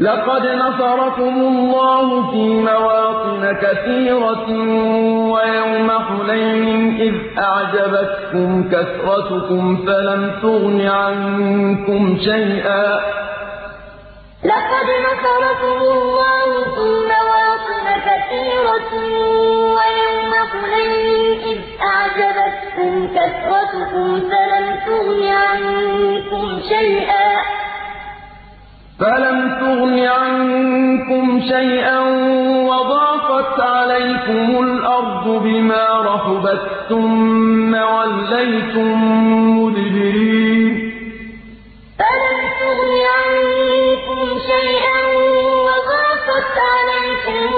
لقد نصركم الله في مواطن كثيرة ويوم حنين إذ أعجبتكم كثرتكم فلم تغن عنكم شيئا. لقد نصركم الله في مواطن كثيرة ويوم حنين إذ أعجبتكم كثرتكم فلم تغن عنكم شيئا. فلم تغن شيئا وضاقت عليكم الأرض بما رحبت ثم وليتم مدبرين. فلم تغن عنكم شيئا وضاقت عليكم